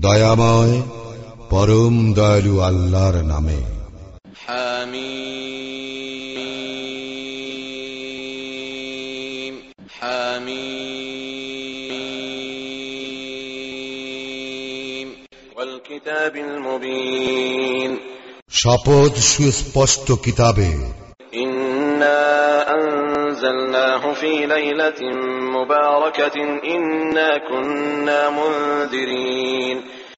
দয়াময় পরম দয়ালু আল্লাহর নামে। হামিম হামিম। কিতাবিল শপথ সুস্পষ্ট কিতাবে। ইন্না أنزلناه في ليلة مباركة إنا كنا منذرين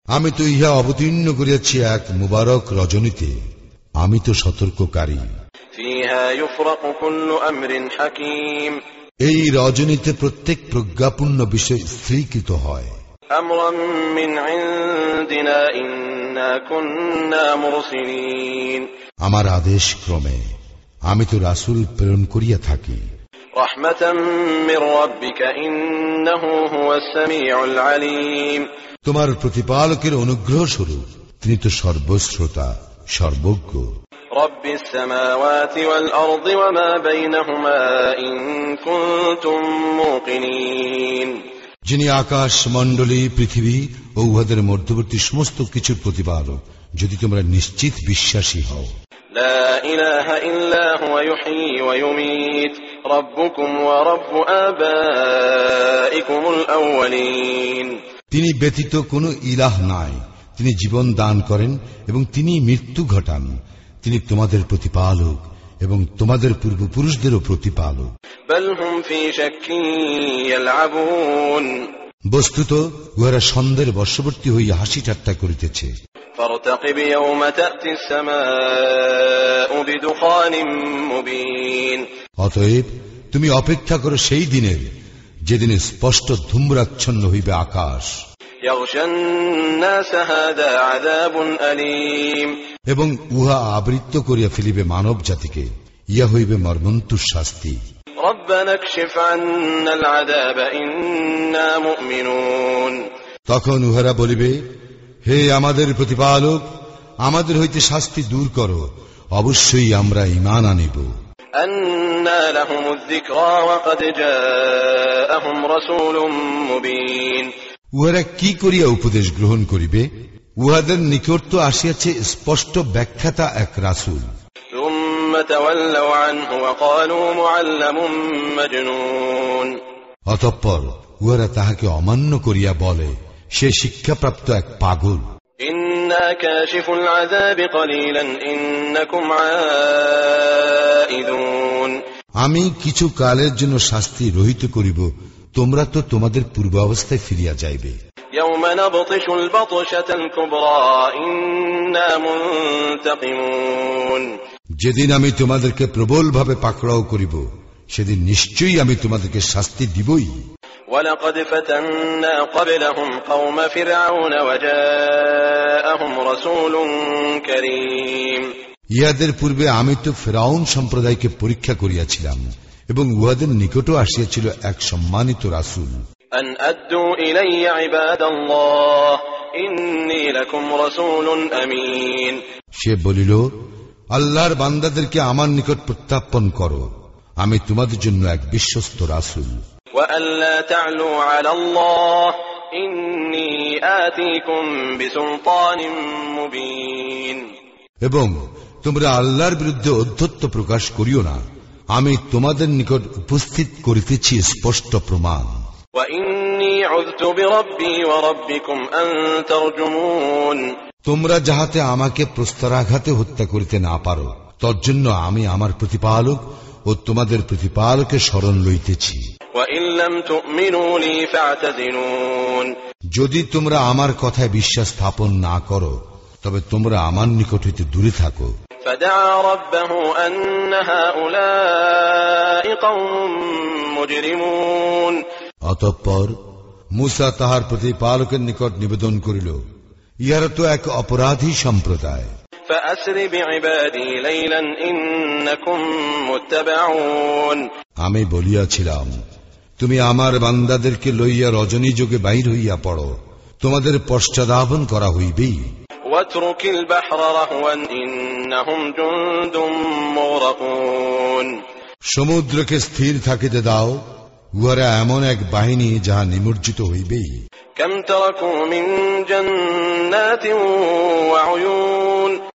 আমি তো ইহা অবতীর্ণ করিয়াছি এক মুবারক রজনীতে আমি তো সতর্ককারী فيها يفرق كل أمر حكيم এই রজনীতে প্রত্যেক প্রজ্ঞাপূর্ণ বিষয় স্থিরীকৃত হয় أمرا من عندنا إنا كنا مرسلين আমার আদেশ ক্রমে আমি তো রাসূল প্রেরণ করিয়া থাকি তোমার প্রতিপালকের অনুগ্রহ স্বরূপ তিনি তো সর্বশ্রোতা সর্বজ্ঞ। যিনি আকাশ মণ্ডলী পৃথিবী ও উহাদের মধ্যবর্তী সমস্ত কিছুর প্রতিপালক যদি তোমরা নিশ্চিত বিশ্বাসী হও। لا إله إلا هو يحيي ويميت. ربكم ورب آبائكم الأولين. তিনি ব্যতীত কোনো ইলাহ নাই। তিনি জীবন দান করেন এবং তিনি মৃত্যু ঘটান। তিনি তোমাদের প্রতিপালক এবং তোমাদের পূর্বপুরুষদেরও প্রতিপালক। বস্তুত উহারা সন্দেহের বর্ষবর্তী হইয়া হাসি ঠাট্টা করিতেছে। فارتقب يوم تأتي السماء بدخان مبين অতএব তুমি অপেক্ষা করো সেই দিনের যেদিনে স্পষ্ট ধূম্রাচ্ছন্ন হইবে আকাশ يغشى الناس هذا عذاب أليم এবং উহা আবৃত্ত করিয়া ফেলিবে মানব জাতিকে ইয়া হইবে মর্মন্তুর শাস্তি ربنا اكشف عنا العذاب إنا مؤمنون তখন উহারা বলিবে হে আমাদের প্রতিপালক আমাদের হইতে শাস্তি দূর করো। অবশ্যই আমরা ইমান আনিব। উহারা কি করিয়া উপদেশ গ্রহণ করিবে? উহাদের নিকট তো আসিয়াছে স্পষ্ট ব্যাখ্যাতা এক রাসুল। অতঃপর উহারা তাহাকে অমান্য করিয়া বলে সে শিক্ষাপ্রাপ্ত এক পাগল। আমি কিছু কালের জন্য শাস্তি রহিত করিব তোমরা তো তোমাদের পূর্বাবস্থায় ফিরিয়া যাইবে। যেদিন আমি তোমাদেরকে প্রবলভাবে পাকড়াও করিব সেদিন নিশ্চয়ই আমি তোমাদেরকে শাস্তি দিবই। ولقد فتنا قبلهم قوم فرعون وجاءهم رسول كريم ইহাদের পূর্বে আমি তো ফেরাউন সম্প্রদায়কে পরীক্ষা করিয়াছিলাম এবং উহাদের নিকটও আসিয়াছিল এক সম্মানিত রাসূল أن أدوا إلي عباد الله إني لكم رسول أمين সে বলিল আল্লাহর বান্দাদেরকে আমার নিকট প্রত্যাপন করো আমি তোমাদের জন্য এক বিশ্বস্ত রাসূল وأن لا تعلوا على الله إني آتيكم بسلطان مبين এবং তোমরা আল্লাহর বিরুদ্ধে অধ্যত্ব প্রকাশ করিও না আমি তোমাদের নিকট উপস্থিত করিতেছি স্পষ্ট প্রমাণ وإني عذت بربي وربكم أن ترجمون তোমরা যাহাতে আমাকে প্রস্তরাঘাতে হত্যা করিতে না পারো তজ্জন্য আমি আমার প্রতিপালক ও তোমাদের প্রতিপালকের স্মরণ লইতেছি যদি তোমরা আমার কথায় বিশ্বাস স্থাপন না করো তবে তোমরা আমার নিকট হইতে দূরে থাকো। অতঃপর মুসা তাহার প্রতি পালকের নিকট নিবেদন করিল ইহারা তো এক অপরাধী সম্প্রদায়। আমি বলিয়াছিলাম তুমি আমার বান্দাদেরকে লইয়া রজনী যোগে বাইর হইয়া পড়ো। তোমাদের পশ্চাদাপন করা হইবে সমুদ্রকে স্থির থাকিতে দাও উহারা এমন এক বাহিনী যাহা নিমজ্জিত হইবে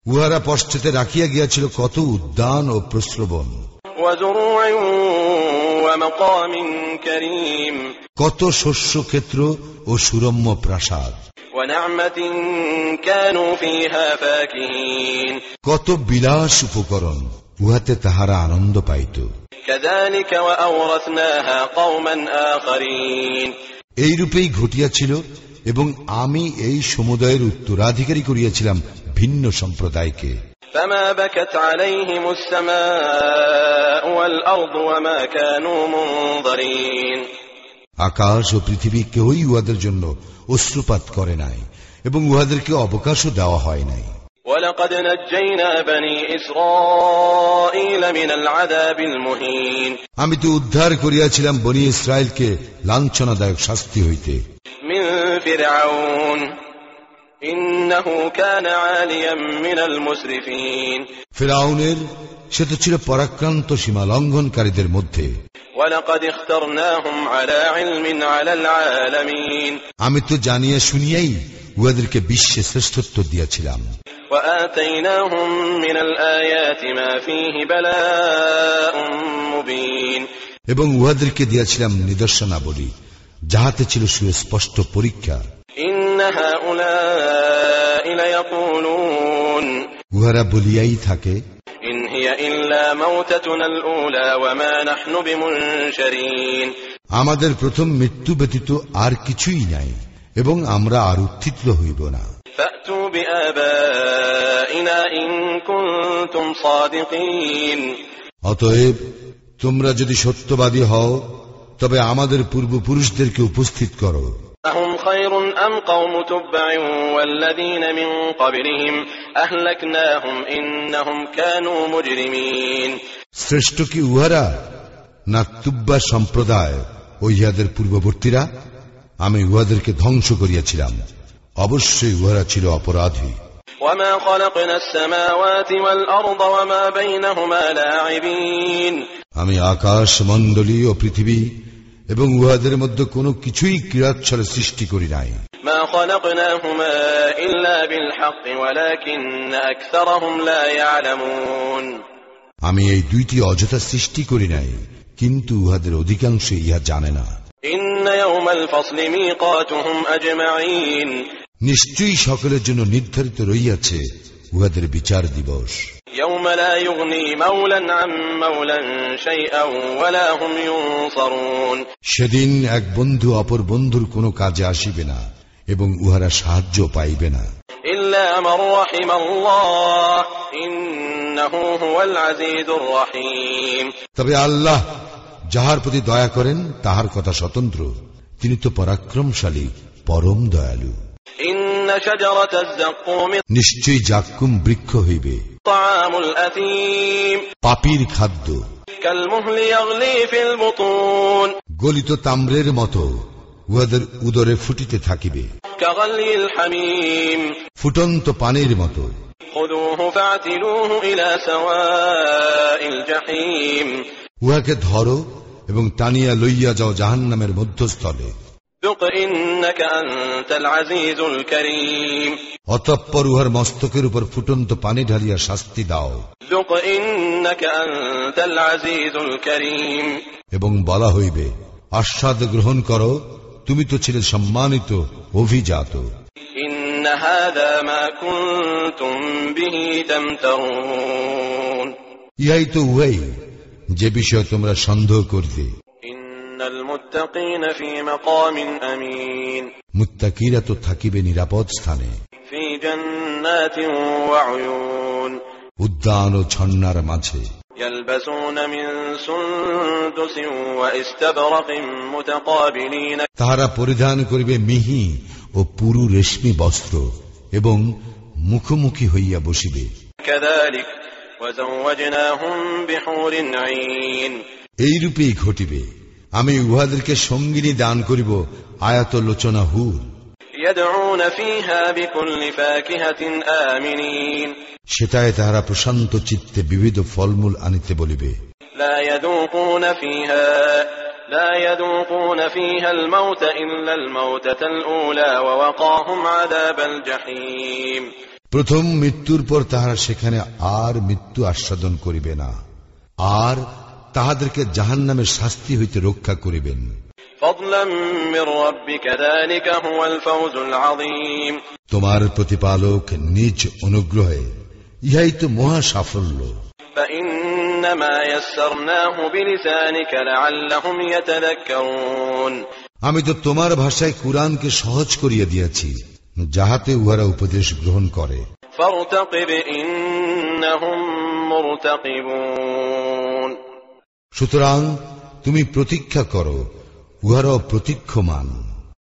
উহারা পশ্চাতে রাখিয়া গিয়াছিল কত উদ্যান ও প্রশ্রবণ কত শস্য ক্ষেত্র ও সুরম্য প্রাসাদ। কত বিলাস উপকরণ উহাতে তাহারা আনন্দ পাইত। এই রূপেই ঘটিয়াছিল এবং আমি এই সমুদায়ের উত্তরাধিকারী করিয়াছিলাম ভিন্ন সম্প্রদায়কে। فما بكت عليهم السماء والأرض وما كانوا منظرين আকাশ ও পৃথিবী কেউই উহাদের জন্য অশ্রুপাত করে নাই এবং উহাদেরকে অবকাশও দেওয়া হয় নাই ولقد نجينا بني إسرائيل من العذاب المهين আমি তো উদ্ধার করিয়াছিলাম বনি ইসরায়েলকে লাঞ্ছনাদায়ক শাস্তি হইতে من فرعون ফেরাউনের সে তো ছিল পরাক্রান্ত সীমা লঙ্ঘনকারীদের মধ্যে আমি তো জানিয়ে শুনিয়াই উহাদেরকে বিশ্বে শ্রেষ্ঠত্ব দিয়েছিলাম। এবং উহাদেরকে দিয়াছিলাম নিদর্শনাবলী যাহাতে ছিল সুস্পষ্ট পরীক্ষা। هؤلاء ليقولون উহারা বলিয়াই থাকে إن هي إلا موتتنا الأولى وما نحن بمنشرين আমাদের প্রথম মৃত্যু ব্যতীত আর কিছুই নাই এবং আমরা আর উত্থিত হইব না فأتوا بآبائنا إن كنتم صادقين অতএব তোমরা যদি সত্যবাদী হও তবে আমাদের পূর্বপুরুষদেরকে উপস্থিত করো أهم خير أم قوم تبع والذين من قبلهم أهلكناهم إنهم كانوا مجرمين শ্রেষ্ঠ কি উহারা না তুব্বা সম্প্রদায় ও ইহাদের পূর্ববর্তীরা আমি উহাদেরকে ধ্বংস করিয়াছিলাম অবশ্যই উহারা ছিল অপরাধী وما خلقنا السماوات والأرض وما بينهما لاعبين আমি আকাশ মণ্ডলী ও পৃথিবী এবং উহাদের মধ্যে কোনো কিছুই ক্রীড়াচ্ছলে সৃষ্টি করি নাই। আমি এই দুইটি অযথা সৃষ্টি করি নাই কিন্তু উহাদের অধিকাংশ ইহা জানে না। নিশ্চয়ই সকলের জন্য নির্ধারিত রইয়াছে উহাদের বিচার দিবস। يوم لا يغني مولا عن مولا شيئا ولا هم ينصرون সেদিন এক বন্ধু অপর বন্ধুর কোনো কাজে আসিবে না এবং উহারা সাহায্য পাইবে না إلا من رحم الله إنه هو العزيز الرحيم তবে আল্লাহ যাহার প্রতি দয়া করেন তাহার কথা স্বতন্ত্র তিনি তো পরাক্রমশালী পরম দয়ালু إن شجرة الزقوم নিশ্চয়ই জাকুম বৃক্ষ হইবে। পাপির খাদ্য। গলিত তাম্রের মতো উহাদের উদরে ফুটিতে থাকিবে। ফুটন্ত পানির মতো। উহাকে ধরো এবং টানিয়া লইয়া যাও জাহান নামের মধ্যস্থলে। অতঃপর উহার মস্তকের উপর ফুটন্ত পানি ঢালিয়া শাস্তি দাও। এবং বলা হইবে আশ্বাদ গ্রহণ করো তুমি তো ছিলে সম্মানিত অভিজাত। ইহাই তো উহাই যে বিষয়ে তোমরা সন্দেহ করবে إن المتقين في مقام أمين মুত্তাকিরা তো থাকিবে নিরাপদ স্থানে في جنات وعيون উদ্যান ও ঝর্ণার মাঝে يلبسون من سندس واستبرق متقابلين তাহারা পরিধান করিবে মিহি ও পুরু রেশমি বস্ত্র এবং মুখোমুখি হইয়া বসিবে كذلك وزوجناهم بحور عين এইরূপেই ঘটিবে আমি উহাদেরকে সঙ্গিনী দান করিব আয়াত লোচনা হুর সেটাই তাহারা প্রশান্ত চিত্তে বিবিধ ফলমূল আনিতে বলিবে। প্রথম মৃত্যুর পর তাহারা সেখানে আর মৃত্যু আস্বাদন করিবে না। আর তাহাদেরকে জাহান নামের শাস্তি হইতে রক্ষা করিবেন فضلا من ربك ذلك هو الفوز العظيم তোমার প্রতিপালক নিজ অনুগ্রহে ইহাই তো মহা সাফল্য فإنما يسرناه بلسانك لعلهم يتذكرون আমি তো তোমার ভাষায় কুরআনকে সহজ করিয়া দিয়াছি যাহাতে উহারা উপদেশ গ্রহণ করে فارتقب إنهم مرتقبون সুতরাং তুমি প্রতীক্ষা করো উহারও প্রতীক্ষমান।